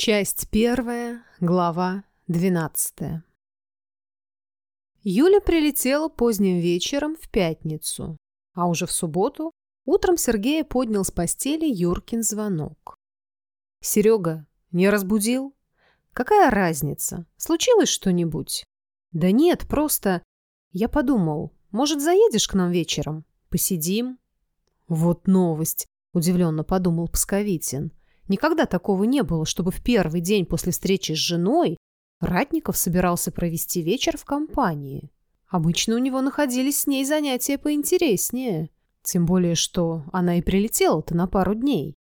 Часть первая, глава двенадцатая. Юля прилетела поздним вечером в пятницу, а уже в субботу утром Сергея поднял с постели Юркин звонок. «Серега, не разбудил? Какая разница? Случилось что-нибудь?» «Да нет, просто...» Я подумал, может, заедешь к нам вечером? Посидим?» «Вот новость», — удивленно подумал Псковитин. Никогда такого не было, чтобы в первый день после встречи с женой Ратников собирался провести вечер в компании. Обычно у него находились с ней занятия поинтереснее. Тем более, что она и прилетела-то на пару дней.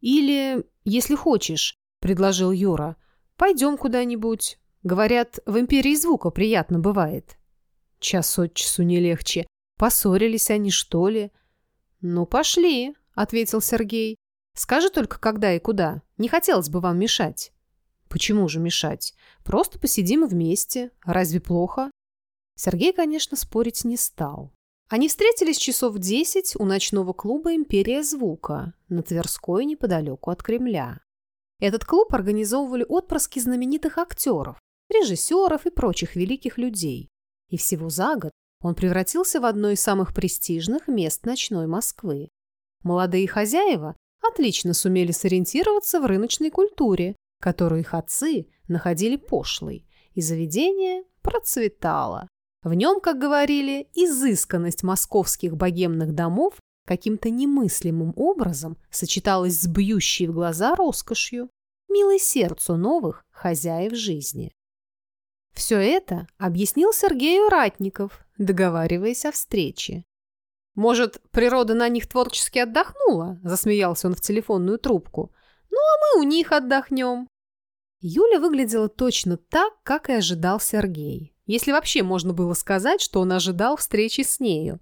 «Или, если хочешь», — предложил Юра, — «пойдем куда-нибудь. Говорят, в империи звука приятно бывает». Час от часу не легче. Поссорились они, что ли? «Ну, пошли», — ответил Сергей. Скажи только, когда и куда. Не хотелось бы вам мешать». «Почему же мешать? Просто посидим вместе. Разве плохо?» Сергей, конечно, спорить не стал. Они встретились часов в десять у ночного клуба «Империя звука» на Тверской неподалеку от Кремля. Этот клуб организовывали отпрыски знаменитых актеров, режиссеров и прочих великих людей. И всего за год он превратился в одно из самых престижных мест ночной Москвы. Молодые хозяева отлично сумели сориентироваться в рыночной культуре, которую их отцы находили пошлой, и заведение процветало. В нем, как говорили, изысканность московских богемных домов каким-то немыслимым образом сочеталась с бьющей в глаза роскошью, милой сердцу новых хозяев жизни. Все это объяснил Сергею Ратников, договариваясь о встрече. «Может, природа на них творчески отдохнула?» – засмеялся он в телефонную трубку. «Ну, а мы у них отдохнем». Юля выглядела точно так, как и ожидал Сергей. Если вообще можно было сказать, что он ожидал встречи с нею.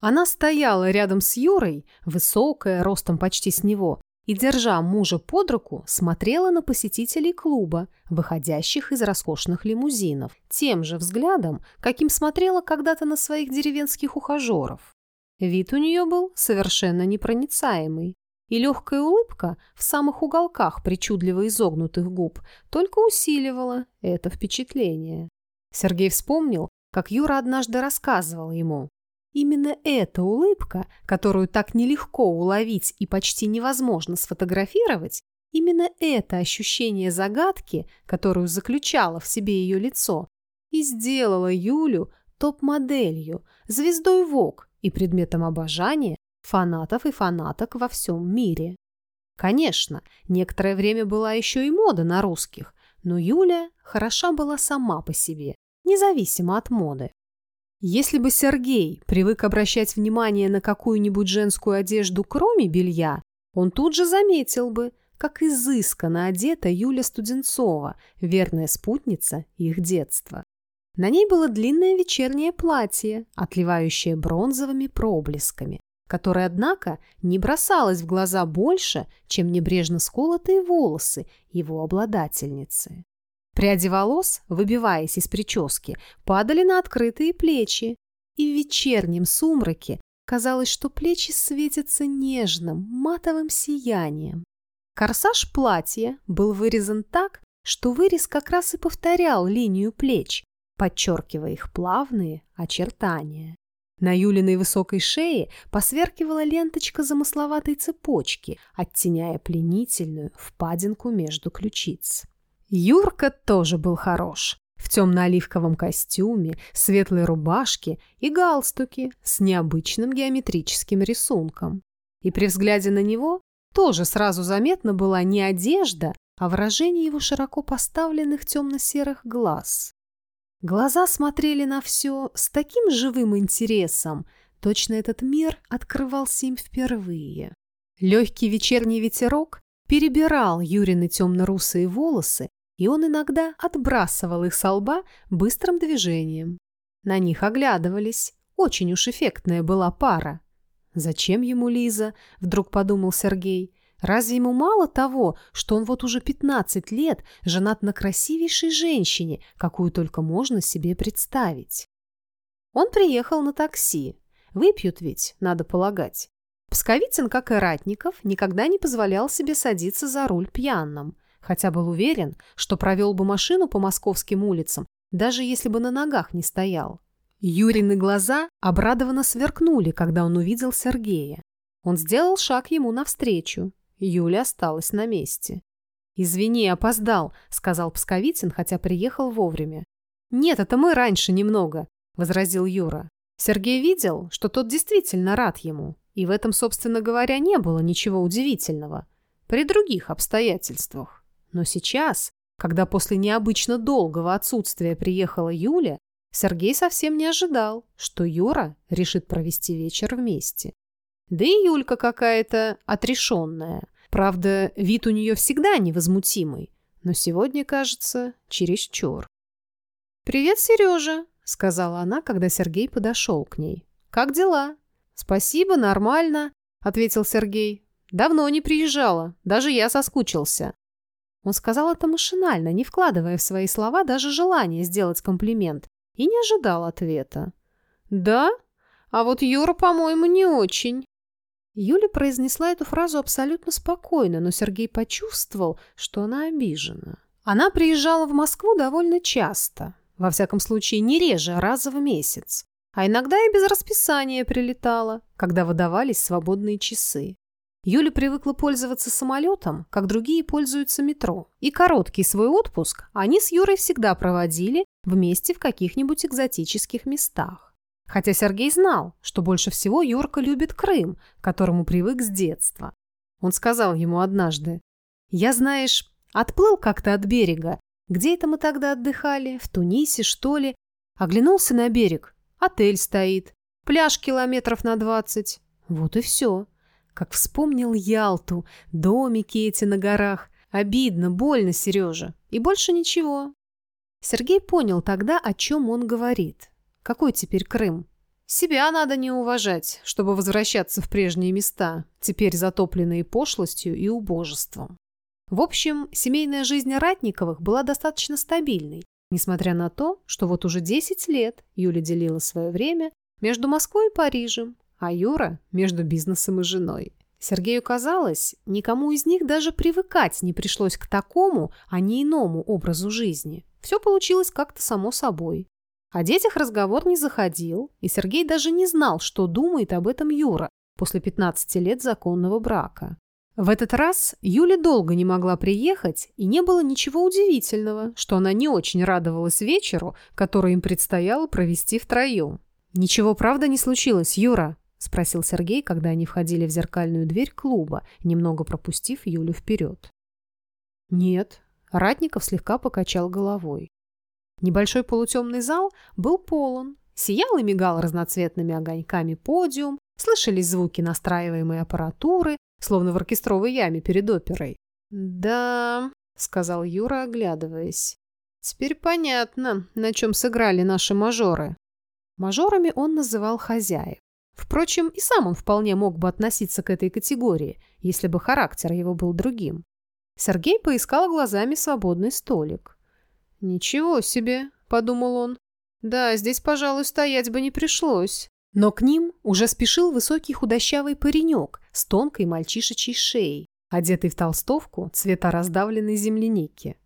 Она стояла рядом с Юрой, высокая, ростом почти с него, и, держа мужа под руку, смотрела на посетителей клуба, выходящих из роскошных лимузинов, тем же взглядом, каким смотрела когда-то на своих деревенских ухажеров. Вид у нее был совершенно непроницаемый, и легкая улыбка в самых уголках причудливо изогнутых губ только усиливала это впечатление. Сергей вспомнил, как Юра однажды рассказывал ему. Именно эта улыбка, которую так нелегко уловить и почти невозможно сфотографировать, именно это ощущение загадки, которую заключало в себе ее лицо, и сделало Юлю топ-моделью, звездой ВОК, и предметом обожания фанатов и фанаток во всем мире. Конечно, некоторое время была еще и мода на русских, но Юля хороша была сама по себе, независимо от моды. Если бы Сергей привык обращать внимание на какую-нибудь женскую одежду, кроме белья, он тут же заметил бы, как изысканно одета Юля Студенцова, верная спутница их детства. На ней было длинное вечернее платье, отливающее бронзовыми проблесками, которое, однако, не бросалось в глаза больше, чем небрежно сколотые волосы его обладательницы. Пряди волос, выбиваясь из прически, падали на открытые плечи, и в вечернем сумраке казалось, что плечи светятся нежным, матовым сиянием. Корсаж платья был вырезан так, что вырез как раз и повторял линию плеч, подчеркивая их плавные очертания. На Юлиной высокой шее посверкивала ленточка замысловатой цепочки, оттеняя пленительную впадинку между ключиц. Юрка тоже был хорош. В темно-оливковом костюме, светлой рубашке и галстуке с необычным геометрическим рисунком. И при взгляде на него тоже сразу заметна была не одежда, а выражение его широко поставленных темно-серых глаз. Глаза смотрели на все с таким живым интересом, точно этот мир открывался им впервые. Легкий вечерний ветерок перебирал Юрины темно-русые волосы, и он иногда отбрасывал их со лба быстрым движением. На них оглядывались. Очень уж эффектная была пара. «Зачем ему Лиза?» – вдруг подумал Сергей. Разве ему мало того, что он вот уже 15 лет женат на красивейшей женщине, какую только можно себе представить? Он приехал на такси. Выпьют ведь, надо полагать. Псковицын, как и Ратников, никогда не позволял себе садиться за руль пьяным. хотя был уверен, что провел бы машину по московским улицам, даже если бы на ногах не стоял. Юрины глаза обрадованно сверкнули, когда он увидел Сергея. Он сделал шаг ему навстречу. Юля осталась на месте. «Извини, опоздал», — сказал Псковицын, хотя приехал вовремя. «Нет, это мы раньше немного», — возразил Юра. Сергей видел, что тот действительно рад ему, и в этом, собственно говоря, не было ничего удивительного. При других обстоятельствах. Но сейчас, когда после необычно долгого отсутствия приехала Юля, Сергей совсем не ожидал, что Юра решит провести вечер вместе. Да и Юлька какая-то отрешенная. Правда, вид у нее всегда невозмутимый, но сегодня, кажется, чересчур. «Привет, Сережа!» сказала она, когда Сергей подошел к ней. «Как дела?» «Спасибо, нормально», — ответил Сергей. «Давно не приезжала, даже я соскучился». Он сказал это машинально, не вкладывая в свои слова даже желание сделать комплимент, и не ожидал ответа. «Да? А вот Юра, по-моему, не очень». Юля произнесла эту фразу абсолютно спокойно, но Сергей почувствовал, что она обижена. Она приезжала в Москву довольно часто, во всяком случае, не реже, а раз в месяц. А иногда и без расписания прилетала, когда выдавались свободные часы. Юля привыкла пользоваться самолетом, как другие пользуются метро. И короткий свой отпуск они с Юрой всегда проводили вместе в каких-нибудь экзотических местах. Хотя Сергей знал, что больше всего Юрка любит Крым, к которому привык с детства. Он сказал ему однажды, «Я, знаешь, отплыл как-то от берега где это мы тогда отдыхали? В Тунисе, что ли? Оглянулся на берег. Отель стоит. Пляж километров на двадцать. Вот и все. Как вспомнил Ялту, домики эти на горах. Обидно, больно, Сережа. И больше ничего. Сергей понял тогда, о чем он говорит. Какой теперь Крым? Себя надо не уважать, чтобы возвращаться в прежние места, теперь затопленные пошлостью и убожеством. В общем, семейная жизнь Ратниковых была достаточно стабильной, несмотря на то, что вот уже 10 лет Юля делила свое время между Москвой и Парижем, а Юра – между бизнесом и женой. Сергею казалось, никому из них даже привыкать не пришлось к такому, а не иному образу жизни. Все получилось как-то само собой. О детях разговор не заходил, и Сергей даже не знал, что думает об этом Юра после 15 лет законного брака. В этот раз Юля долго не могла приехать, и не было ничего удивительного, что она не очень радовалась вечеру, который им предстояло провести втроем. «Ничего, правда, не случилось, Юра?» – спросил Сергей, когда они входили в зеркальную дверь клуба, немного пропустив Юлю вперед. «Нет», – Ратников слегка покачал головой. Небольшой полутемный зал был полон. Сиял и мигал разноцветными огоньками подиум, слышались звуки настраиваемой аппаратуры, словно в оркестровой яме перед оперой. «Да», — сказал Юра, оглядываясь. «Теперь понятно, на чем сыграли наши мажоры». Мажорами он называл хозяев. Впрочем, и сам он вполне мог бы относиться к этой категории, если бы характер его был другим. Сергей поискал глазами свободный столик. «Ничего себе», — подумал он. «Да, здесь, пожалуй, стоять бы не пришлось». Но к ним уже спешил высокий худощавый паренек с тонкой мальчишечьей шеей, одетый в толстовку цвета раздавленной земляники.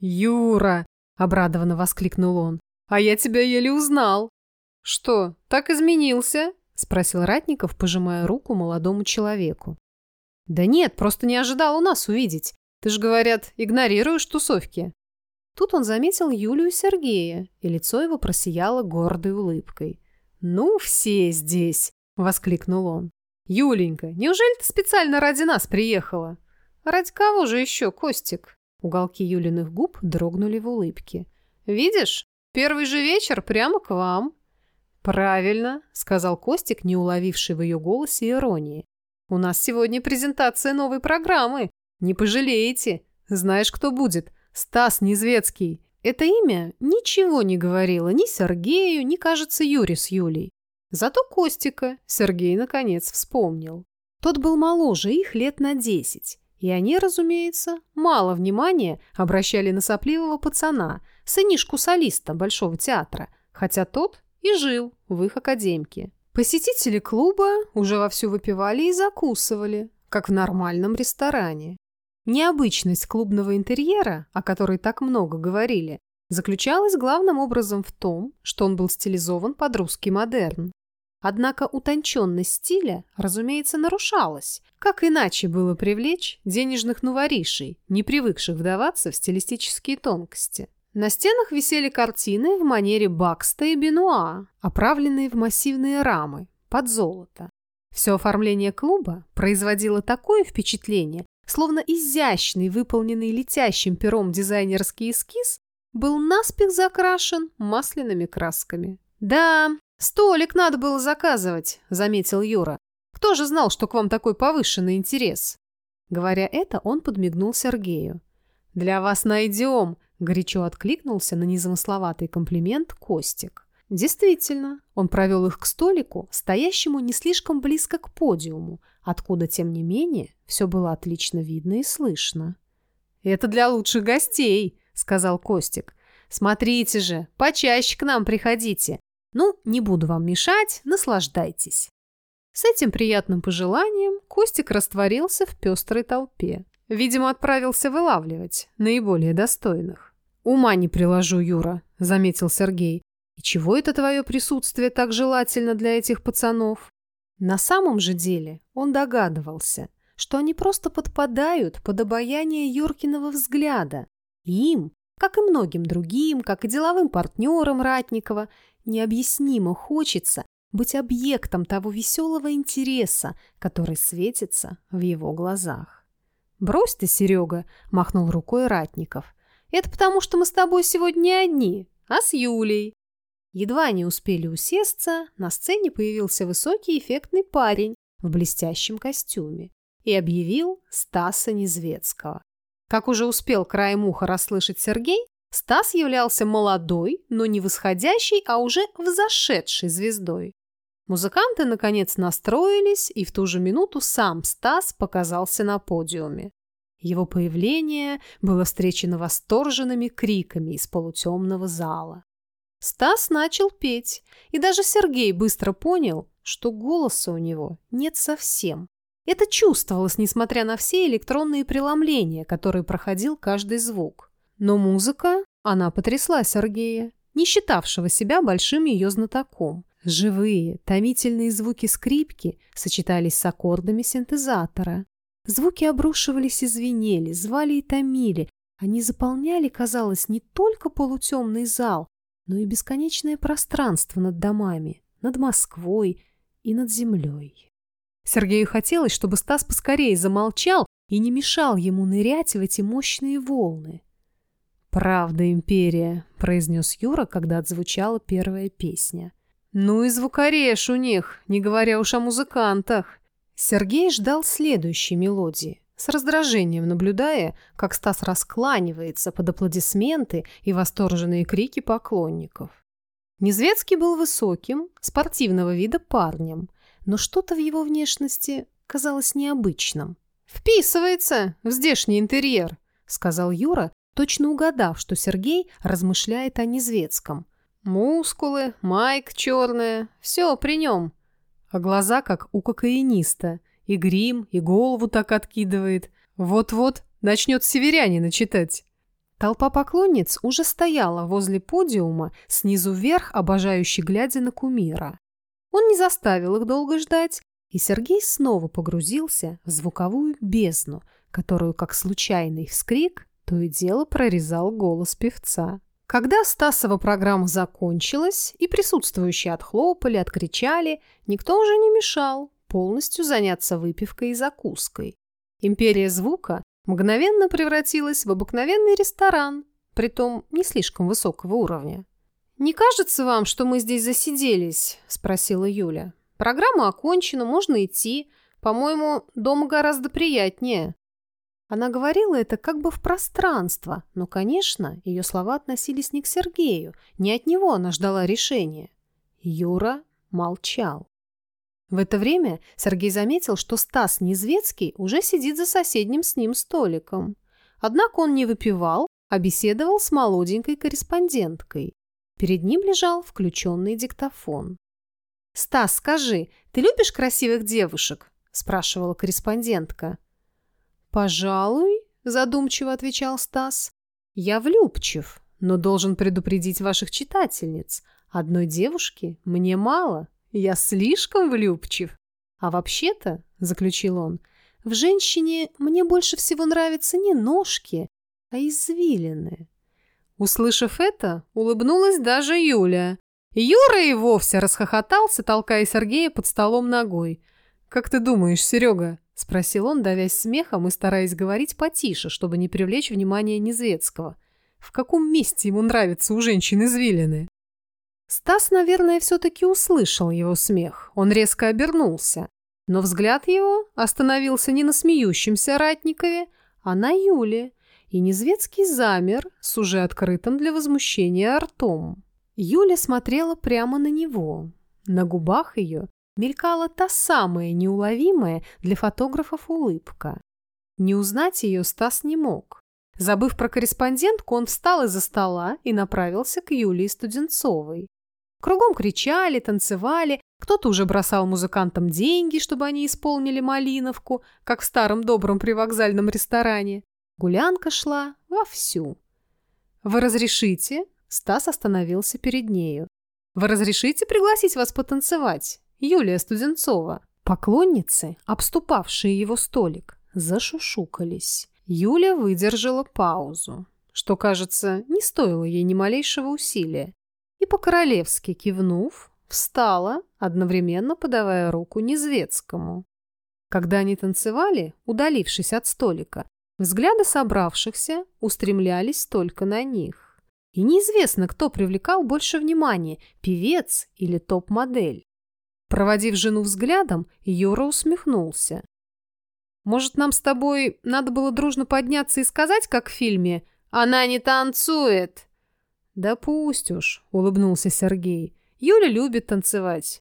«Юра!» – обрадованно воскликнул он. «А я тебя еле узнал!» «Что, так изменился?» – спросил Ратников, пожимая руку молодому человеку. «Да нет, просто не ожидал у нас увидеть. Ты же, говорят, игнорируешь тусовки». Тут он заметил Юлию Сергея, и лицо его просияло гордой улыбкой. «Ну, все здесь!» — воскликнул он. «Юленька, неужели ты специально ради нас приехала?» «Ради кого же еще, Костик?» Уголки Юлиных губ дрогнули в улыбке. «Видишь, первый же вечер прямо к вам». «Правильно», — сказал Костик, не уловивший в ее голосе иронии. «У нас сегодня презентация новой программы. Не пожалеете. Знаешь, кто будет? Стас Незвецкий. Это имя ничего не говорило ни Сергею, ни, кажется, Юре с Юлей. Зато Костика Сергей, наконец, вспомнил. Тот был моложе их лет на десять, и они, разумеется, мало внимания обращали на сопливого пацана, сынишку солиста Большого театра, хотя тот и жил в их академке. Посетители клуба уже вовсю выпивали и закусывали, как в нормальном ресторане. Необычность клубного интерьера, о которой так много говорили, заключалась главным образом в том, что он был стилизован под русский модерн. Однако утонченность стиля, разумеется, нарушалась. Как иначе было привлечь денежных новоришей, не привыкших вдаваться в стилистические тонкости? На стенах висели картины в манере Бакста и Бенуа, оправленные в массивные рамы, под золото. Все оформление клуба производило такое впечатление, словно изящный, выполненный летящим пером дизайнерский эскиз был наспех закрашен масляными красками. Да, «Столик надо было заказывать», — заметил Юра. «Кто же знал, что к вам такой повышенный интерес?» Говоря это, он подмигнул Сергею. «Для вас найдем», — горячо откликнулся на незамысловатый комплимент Костик. Действительно, он провел их к столику, стоящему не слишком близко к подиуму, откуда, тем не менее, все было отлично видно и слышно. «Это для лучших гостей», — сказал Костик. «Смотрите же, почаще к нам приходите. Ну, не буду вам мешать, наслаждайтесь. С этим приятным пожеланием Костик растворился в пестрой толпе. Видимо, отправился вылавливать наиболее достойных. «Ума не приложу, Юра», — заметил Сергей. «И чего это твое присутствие так желательно для этих пацанов?» На самом же деле он догадывался, что они просто подпадают под обаяние Юркиного взгляда. им, как и многим другим, как и деловым партнерам Ратникова, необъяснимо хочется быть объектом того веселого интереса, который светится в его глазах. «Брось ты, Серега!» – махнул рукой Ратников. «Это потому, что мы с тобой сегодня не одни, а с Юлей». Едва не успели усесться, на сцене появился высокий эффектный парень в блестящем костюме и объявил Стаса Незвецкого. Как уже успел краем уха расслышать Сергей, Стас являлся молодой, но не восходящей, а уже взошедшей звездой. Музыканты, наконец, настроились, и в ту же минуту сам Стас показался на подиуме. Его появление было встречено восторженными криками из полутемного зала. Стас начал петь, и даже Сергей быстро понял, что голоса у него нет совсем. Это чувствовалось, несмотря на все электронные преломления, которые проходил каждый звук. Но музыка, она потрясла Сергея, не считавшего себя большим ее знатоком. Живые, томительные звуки скрипки сочетались с аккордами синтезатора. Звуки обрушивались и звенели, звали и томили. Они заполняли, казалось, не только полутемный зал, но и бесконечное пространство над домами, над Москвой и над землей. Сергею хотелось, чтобы Стас поскорее замолчал и не мешал ему нырять в эти мощные волны. «Правда, империя», — произнес Юра, когда отзвучала первая песня. «Ну и звукорежь у них, не говоря уж о музыкантах». Сергей ждал следующей мелодии, с раздражением наблюдая, как Стас раскланивается под аплодисменты и восторженные крики поклонников. Незвецкий был высоким, спортивного вида парнем, но что-то в его внешности казалось необычным. «Вписывается в здешний интерьер», — сказал Юра, точно угадав, что Сергей размышляет о Незвецком. Мускулы, майк черная, все при нем. А глаза как у кокаиниста. И грим, и голову так откидывает. Вот-вот начнет северянина читать. Толпа поклонниц уже стояла возле подиума, снизу вверх, обожающий глядя на кумира. Он не заставил их долго ждать, и Сергей снова погрузился в звуковую бездну, которую, как случайный вскрик, то и дело прорезал голос певца. Когда Стасова программа закончилась и присутствующие отхлопали, откричали, никто уже не мешал полностью заняться выпивкой и закуской. Империя звука мгновенно превратилась в обыкновенный ресторан, притом не слишком высокого уровня. «Не кажется вам, что мы здесь засиделись?» – спросила Юля. «Программа окончена, можно идти. По-моему, дома гораздо приятнее». Она говорила это как бы в пространство, но, конечно, ее слова относились не к Сергею, не от него она ждала решения. Юра молчал. В это время Сергей заметил, что Стас Незвецкий уже сидит за соседним с ним столиком. Однако он не выпивал, а беседовал с молоденькой корреспонденткой. Перед ним лежал включенный диктофон. «Стас, скажи, ты любишь красивых девушек?» – спрашивала корреспондентка. «Пожалуй», задумчиво отвечал Стас. «Я влюбчив, но должен предупредить ваших читательниц. Одной девушки мне мало, я слишком влюбчив. А вообще-то, — заключил он, — в женщине мне больше всего нравятся не ножки, а извилины». Услышав это, улыбнулась даже Юля. Юра и вовсе расхохотался, толкая Сергея под столом ногой. «Как ты думаешь, Серега?» – спросил он, давясь смехом и стараясь говорить потише, чтобы не привлечь внимание Незвецкого. «В каком месте ему нравятся у женщин извилины?» Стас, наверное, все-таки услышал его смех. Он резко обернулся. Но взгляд его остановился не на смеющемся Ратникове, а на Юле. И Незвецкий замер с уже открытым для возмущения ртом. Юля смотрела прямо на него. На губах ее мелькала та самая неуловимая для фотографов улыбка. Не узнать ее Стас не мог. Забыв про корреспондентку, он встал из-за стола и направился к Юлии Студенцовой. Кругом кричали, танцевали, кто-то уже бросал музыкантам деньги, чтобы они исполнили малиновку, как в старом добром привокзальном ресторане. Гулянка шла вовсю. «Вы разрешите?» Стас остановился перед нею. «Вы разрешите пригласить вас потанцевать?» Юлия Студенцова. Поклонницы, обступавшие его столик, зашушукались. Юля выдержала паузу, что, кажется, не стоило ей ни малейшего усилия, и по-королевски кивнув, встала, одновременно подавая руку Незвецкому. Когда они танцевали, удалившись от столика, взгляды собравшихся устремлялись только на них. И неизвестно, кто привлекал больше внимания – певец или топ-модель. Проводив жену взглядом, Юра усмехнулся. «Может, нам с тобой надо было дружно подняться и сказать, как в фильме «Она не танцует»?» «Да пусть уж», — улыбнулся Сергей. «Юля любит танцевать».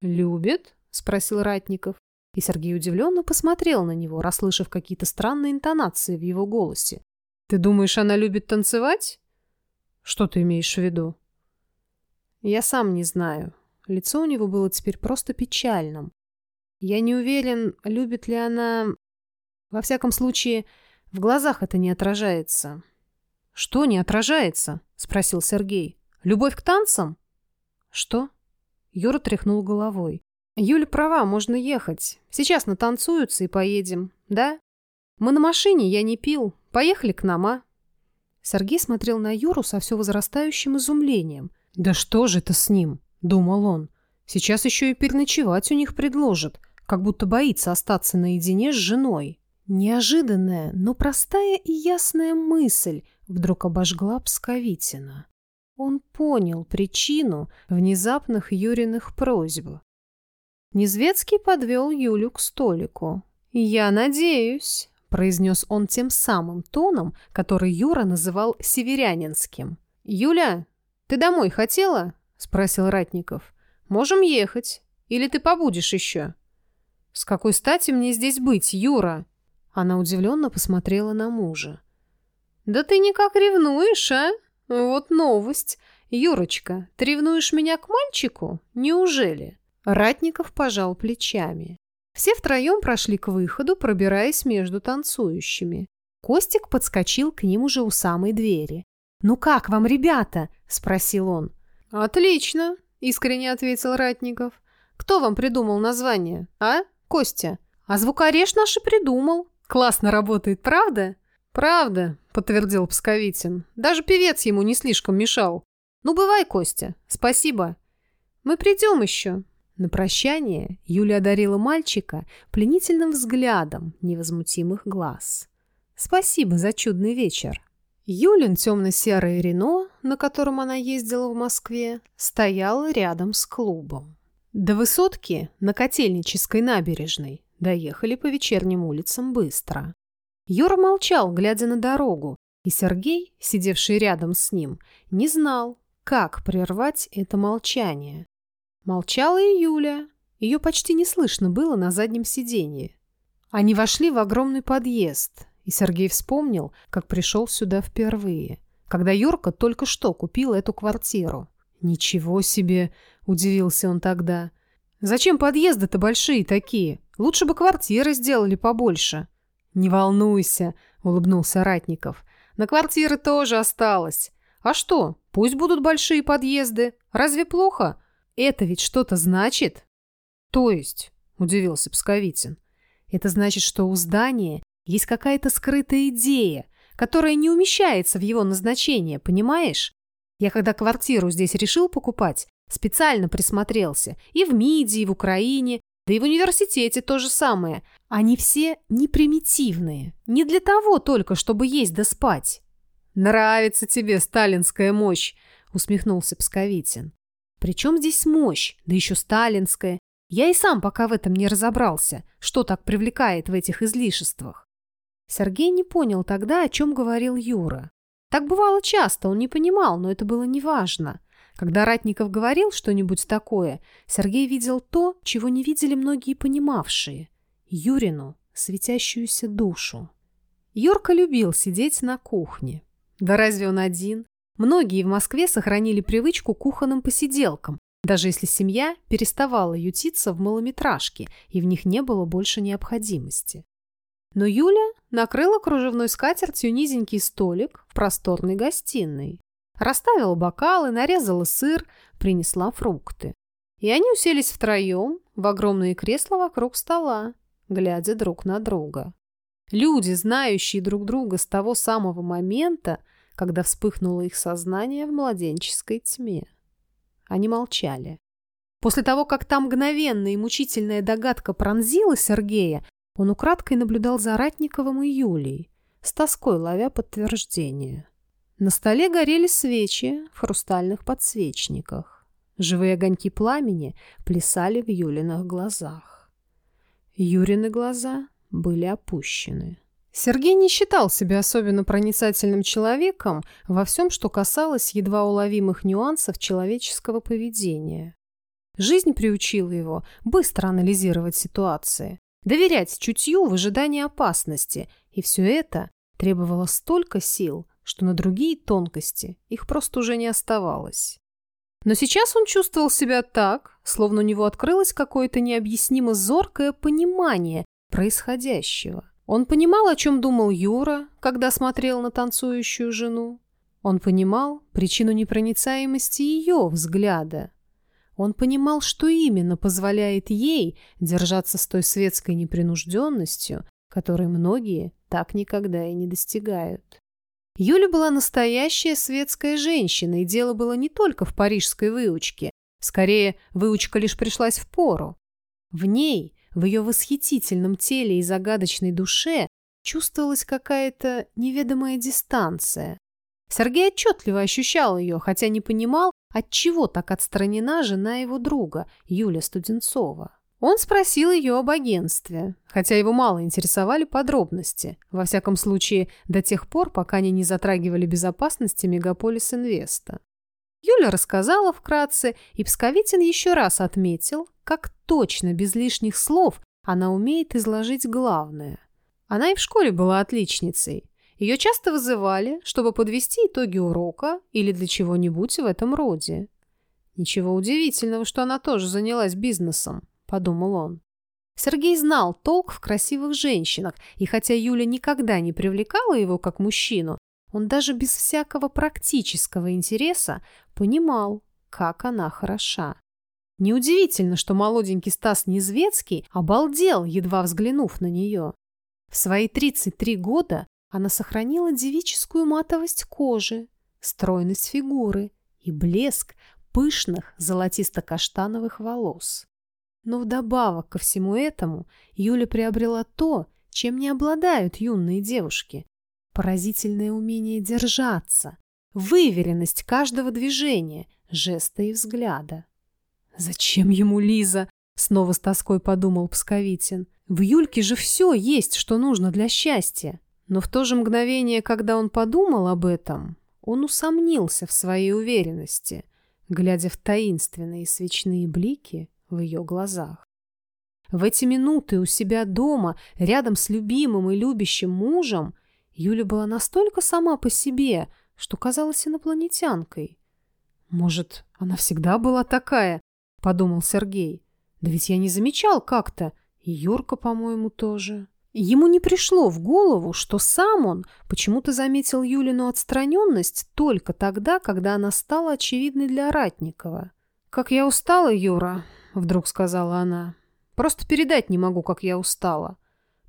«Любит?» — спросил Ратников. И Сергей удивленно посмотрел на него, расслышав какие-то странные интонации в его голосе. «Ты думаешь, она любит танцевать?» «Что ты имеешь в виду?» «Я сам не знаю», Лицо у него было теперь просто печальным. Я не уверен, любит ли она... Во всяком случае, в глазах это не отражается. «Что не отражается?» — спросил Сергей. «Любовь к танцам?» «Что?» Юра тряхнул головой. «Юля права, можно ехать. Сейчас натанцуются и поедем, да? Мы на машине, я не пил. Поехали к нам, а?» Сергей смотрел на Юру со все возрастающим изумлением. «Да что же это с ним?» — думал он. «Сейчас еще и переночевать у них предложат, как будто боится остаться наедине с женой». Неожиданная, но простая и ясная мысль вдруг обожгла Псковитина. Он понял причину внезапных Юриных просьб. Незвецкий подвел Юлю к столику. «Я надеюсь», — произнес он тем самым тоном, который Юра называл северянинским. «Юля, ты домой хотела?» — спросил Ратников. «Можем ехать. Или ты побудешь еще?» «С какой стати мне здесь быть, Юра?» Она удивленно посмотрела на мужа. «Да ты никак ревнуешь, а? Вот новость. Юрочка, ты ревнуешь меня к мальчику? Неужели?» Ратников пожал плечами. Все втроем прошли к выходу, пробираясь между танцующими. Костик подскочил к ним уже у самой двери. «Ну как вам, ребята?» – спросил он. «Отлично», — искренне ответил Ратников. «Кто вам придумал название, а, Костя? А звукорежь наш и придумал. Классно работает, правда?» «Правда», — подтвердил Псковитин. «Даже певец ему не слишком мешал. Ну, бывай, Костя. Спасибо. Мы придем еще». На прощание Юля одарила мальчика пленительным взглядом невозмутимых глаз. «Спасибо за чудный вечер». Юлин темно-серый Рено, на котором она ездила в Москве, стоял рядом с клубом. До высотки на Котельнической набережной доехали по вечерним улицам быстро. Юра молчал, глядя на дорогу, и Сергей, сидевший рядом с ним, не знал, как прервать это молчание. Молчала и Юля. Ее почти не слышно было на заднем сиденье. Они вошли в огромный подъезд, и Сергей вспомнил, как пришел сюда впервые, когда Юрка только что купил эту квартиру. «Ничего себе!» – удивился он тогда. «Зачем подъезды-то большие такие? Лучше бы квартиры сделали побольше». «Не волнуйся», – улыбнулся Ратников. «На квартиры тоже осталось. А что, пусть будут большие подъезды. Разве плохо? Это ведь что-то значит?» «То есть?» – удивился Псковитин. «Это значит, что у здания есть какая-то скрытая идея, которая не умещается в его назначение, понимаешь? Я когда квартиру здесь решил покупать, специально присмотрелся. И в МИДе, и в Украине, да и в университете то же самое. Они все не примитивные. Не для того только, чтобы есть да спать. «Нравится тебе сталинская мощь», — усмехнулся Псковитин. «Причем здесь мощь, да еще сталинская? Я и сам пока в этом не разобрался, что так привлекает в этих излишествах». Сергей не понял тогда, о чем говорил Юра. Так бывало часто, он не понимал, но это было неважно. Когда Ратников говорил что-нибудь такое, Сергей видел то, чего не видели многие понимавшие – Юрину, светящуюся душу. Юрка любил сидеть на кухне. Да разве он один? Многие в Москве сохранили привычку кухонным посиделкам, даже если семья переставала ютиться в малометражке и в них не было больше необходимости. Но Юля накрыла кружевной скатертью низенький столик в просторной гостиной. Расставила бокалы, нарезала сыр, принесла фрукты. И они уселись втроем в огромные кресла вокруг стола, глядя друг на друга. Люди, знающие друг друга с того самого момента, когда вспыхнуло их сознание в младенческой тьме. Они молчали. После того, как та мгновенная и мучительная догадка пронзила Сергея, он украдкой наблюдал за Ратниковым и Юлей, с тоской ловя подтверждение. На столе горели свечи в хрустальных подсвечниках. Живые огоньки пламени плясали в Юлиных глазах. Юрины глаза были опущены. Сергей не считал себя особенно проницательным человеком во всем, что касалось едва уловимых нюансов человеческого поведения. Жизнь приучила его быстро анализировать ситуации, доверять чутью в ожидании опасности, и все это требовало столько сил, что на другие тонкости их просто уже не оставалось. Но сейчас он чувствовал себя так, словно у него открылось какое-то необъяснимо зоркое понимание происходящего. Он понимал, о чем думал Юра, когда смотрел на танцующую жену. Он понимал причину непроницаемости ее взгляда, он понимал, что именно позволяет ей держаться с той светской непринужденностью, которой многие так никогда и не достигают. Юля была настоящая светская женщина, и дело было не только в парижской выучке. Скорее, выучка лишь пришлась в пору. В ней, в ее восхитительном теле и загадочной душе чувствовалась какая-то неведомая дистанция. Сергей отчетливо ощущал ее, хотя не понимал, Отчего так отстранена жена его друга, Юля Студенцова? Он спросил ее об агентстве, хотя его мало интересовали подробности, во всяком случае до тех пор, пока они не затрагивали безопасности Мегаполис Инвеста. Юля рассказала вкратце, и Псковитин еще раз отметил, как точно, без лишних слов, она умеет изложить главное. Она и в школе была отличницей, ее часто вызывали, чтобы подвести итоги урока или для чего-нибудь в этом роде. «Ничего удивительного, что она тоже занялась бизнесом», – подумал он. Сергей знал толк в красивых женщинах, и хотя Юля никогда не привлекала его как мужчину, он даже без всякого практического интереса понимал, как она хороша. Неудивительно, что молоденький Стас Незвецкий обалдел, едва взглянув на нее. В свои 33 года она сохранила девическую матовость кожи, стройность фигуры и блеск пышных золотисто-каштановых волос. Но вдобавок ко всему этому Юля приобрела то, чем не обладают юные девушки. Поразительное умение держаться, выверенность каждого движения, жеста и взгляда. «Зачем ему Лиза?» — снова с тоской подумал Псковитин. «В Юльке же все есть, что нужно для счастья». Но в то же мгновение, когда он подумал об этом, он усомнился в своей уверенности, глядя в таинственные свечные блики в ее глазах. В эти минуты у себя дома, рядом с любимым и любящим мужем, Юля была настолько сама по себе, что казалась инопланетянкой. «Может, она всегда была такая?» — подумал Сергей. «Да ведь я не замечал как-то, и Юрка, по-моему, тоже». Ему не пришло в голову, что сам он почему-то заметил Юлину отстраненность только тогда, когда она стала очевидной для Ратникова. «Как я устала, Юра», — вдруг сказала она. «Просто передать не могу, как я устала.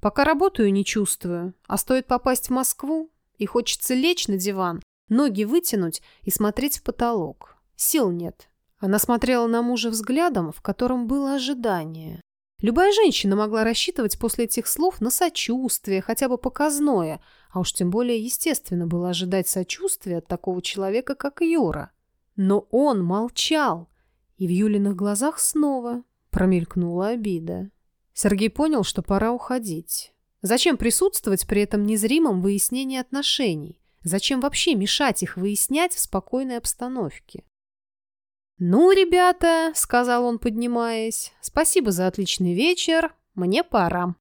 Пока работаю, не чувствую, а стоит попасть в Москву, и хочется лечь на диван, ноги вытянуть и смотреть в потолок. Сил нет». Она смотрела на мужа взглядом, в котором было ожидание. Любая женщина могла рассчитывать после этих слов на сочувствие, хотя бы показное, а уж тем более естественно было ожидать сочувствия от такого человека, как Юра. Но он молчал, и в Юлиных глазах снова промелькнула обида. Сергей понял, что пора уходить. Зачем присутствовать при этом незримом выяснении отношений? Зачем вообще мешать их выяснять в спокойной обстановке? «Ну, ребята», — сказал он, поднимаясь, — «спасибо за отличный вечер. Мне пора.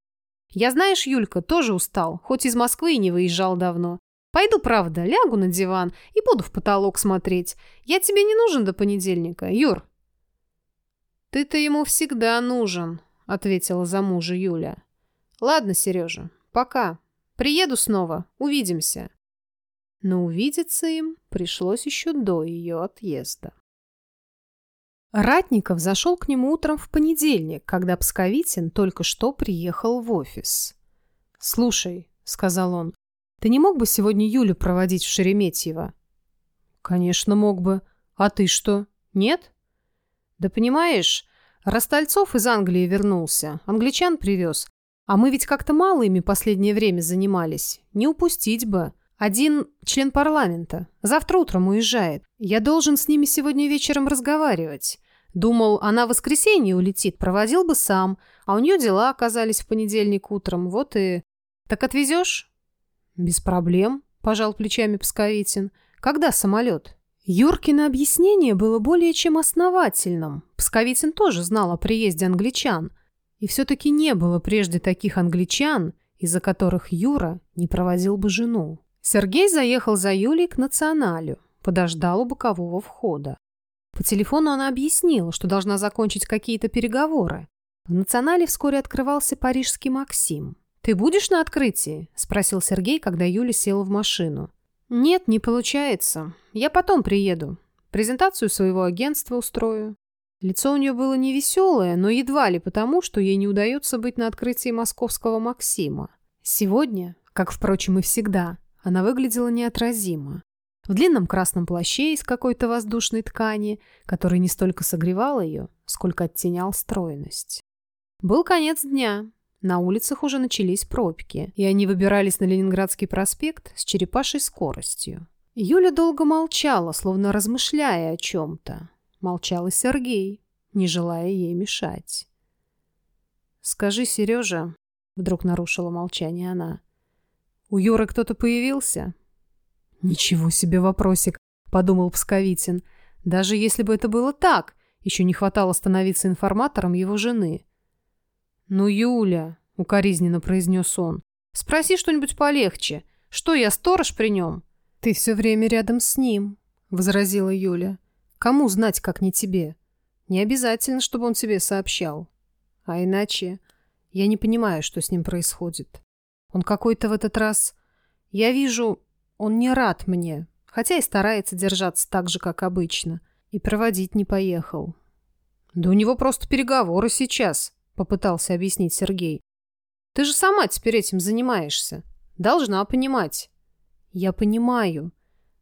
Я, знаешь, Юлька, тоже устал, хоть из Москвы и не выезжал давно. Пойду, правда, лягу на диван и буду в потолок смотреть. Я тебе не нужен до понедельника, Юр». «Ты-то ему всегда нужен», — ответила за мужа Юля. «Ладно, Сережа, пока. Приеду снова, увидимся». Но увидеться им пришлось еще до ее отъезда. Ратников зашел к нему утром в понедельник, когда Псковитин только что приехал в офис. «Слушай», — сказал он, — «ты не мог бы сегодня Юлю проводить в Шереметьево?» «Конечно, мог бы. А ты что, нет?» «Да понимаешь, Ростальцов из Англии вернулся, англичан привез. А мы ведь как-то мало ими последнее время занимались. Не упустить бы. Один член парламента. Завтра утром уезжает. Я должен с ними сегодня вечером разговаривать. Думал, она в воскресенье улетит, проводил бы сам. А у нее дела оказались в понедельник утром. Вот и... Так отвезешь? Без проблем, пожал плечами Псковитин. Когда самолет? Юркино объяснение было более чем основательным. Псковитин тоже знал о приезде англичан. И все-таки не было прежде таких англичан, из-за которых Юра не проводил бы жену. Сергей заехал за Юлей к националю, подождал у бокового входа. По телефону она объяснила, что должна закончить какие-то переговоры. В национале вскоре открывался парижский Максим. «Ты будешь на открытии?» – спросил Сергей, когда Юля села в машину. «Нет, не получается. Я потом приеду. Презентацию своего агентства устрою». Лицо у нее было невеселое, но едва ли потому, что ей не удается быть на открытии московского Максима. Сегодня, как, впрочем, и всегда, она выглядела неотразимо. В длинном красном плаще из какой-то воздушной ткани, который не столько согревал ее, сколько оттенял стройность. Был конец дня. На улицах уже начались пробки, и они выбирались на Ленинградский проспект с черепашей скоростью. Юля долго молчала, словно размышляя о чем-то. Молчал и Сергей, не желая ей мешать. «Скажи, Сережа», — вдруг нарушила молчание она, у Юры кто-то появился?» «Ничего себе вопросик», — подумал Псковитин. «Даже если бы это было так, еще не хватало становиться информатором его жены». «Ну, Юля», — укоризненно произнес он, — «спроси что-нибудь полегче. Что, я сторож при нем?» «Ты все время рядом с ним», — возразила Юля. «Кому знать, как не тебе? Не обязательно, чтобы он тебе сообщал. А иначе я не понимаю, что с ним происходит». Он какой-то в этот раз... Я вижу, он не рад мне, хотя и старается держаться так же, как обычно. И проводить не поехал. Да у него просто переговоры сейчас, попытался объяснить Сергей. Ты же сама теперь этим занимаешься. Должна понимать. Я понимаю.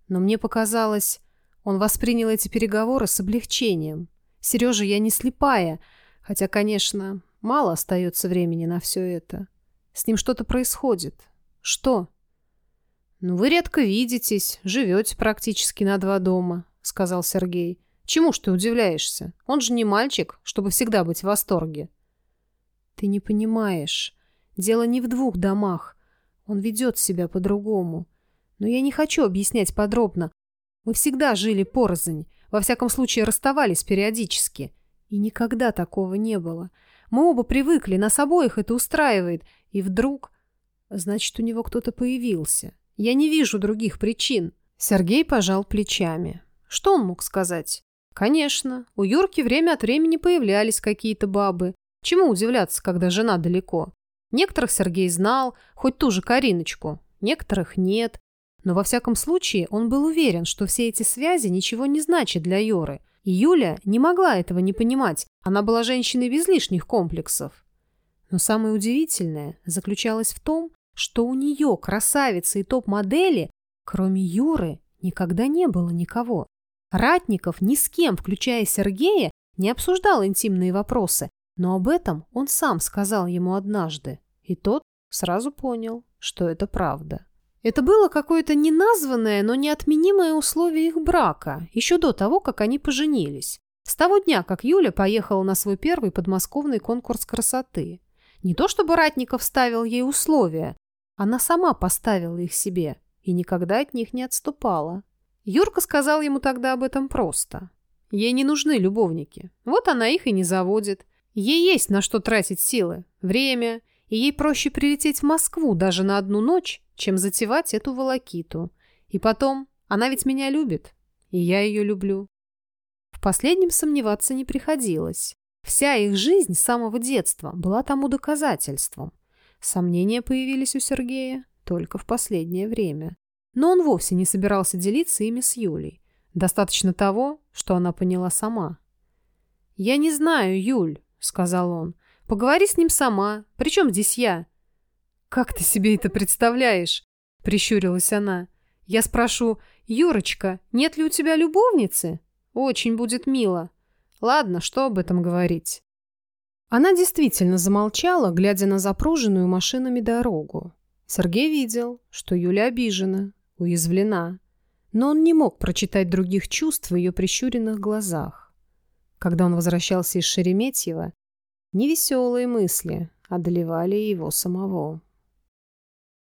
Но мне показалось, он воспринял эти переговоры с облегчением. Сережа, я не слепая, хотя, конечно, мало остается времени на все это. С ним что-то происходит. Что? Ну, вы редко видитесь, живете практически на два дома, сказал Сергей. Чему ж ты удивляешься? Он же не мальчик, чтобы всегда быть в восторге. Ты не понимаешь. Дело не в двух домах. Он ведет себя по-другому. Но я не хочу объяснять подробно. Мы всегда жили порознь. Во всяком случае, расставались периодически. И никогда такого не было. Мы оба привыкли, нас обоих это устраивает. И вдруг... Значит, у него кто-то появился. Я не вижу других причин. Сергей пожал плечами. Что он мог сказать? Конечно, у Юрки время от времени появлялись какие-то бабы. Чему удивляться, когда жена далеко? Некоторых Сергей знал, хоть ту же Кариночку, некоторых нет. Но во всяком случае он был уверен, что все эти связи ничего не значат для Юры. И Юля не могла этого не понимать, она была женщиной без лишних комплексов. Но самое удивительное заключалось в том, что у нее, красавицы и топ-модели, кроме Юры, никогда не было никого. Ратников ни с кем, включая Сергея, не обсуждал интимные вопросы, но об этом он сам сказал ему однажды, и тот сразу понял, что это правда. Это было какое-то неназванное, но неотменимое условие их брака, еще до того, как они поженились. С того дня, как Юля поехала на свой первый подмосковный конкурс красоты. Не то чтобы Ратников ставил ей условия, она сама поставила их себе и никогда от них не отступала. Юрка сказал ему тогда об этом просто. Ей не нужны любовники. Вот она их и не заводит. Ей есть на что тратить силы, время, и ей проще прилететь в Москву даже на одну ночь, чем затевать эту волокиту. И потом, она ведь меня любит, и я ее люблю. В последнем сомневаться не приходилось. Вся их жизнь с самого детства была тому доказательством. Сомнения появились у Сергея только в последнее время. Но он вовсе не собирался делиться ими с Юлей. Достаточно того, что она поняла сама. «Я не знаю, Юль», — сказал он. «Поговори с ним сама. Причем здесь я?» «Как ты себе это представляешь?» — прищурилась она. «Я спрошу, Юрочка, нет ли у тебя любовницы? Очень будет мило. Ладно, что об этом говорить?» Она действительно замолчала, глядя на запруженную машинами дорогу. Сергей видел, что Юля обижена, уязвлена, но он не мог прочитать других чувств в ее прищуренных глазах. Когда он возвращался из Шереметьева, невеселые мысли одолевали его самого.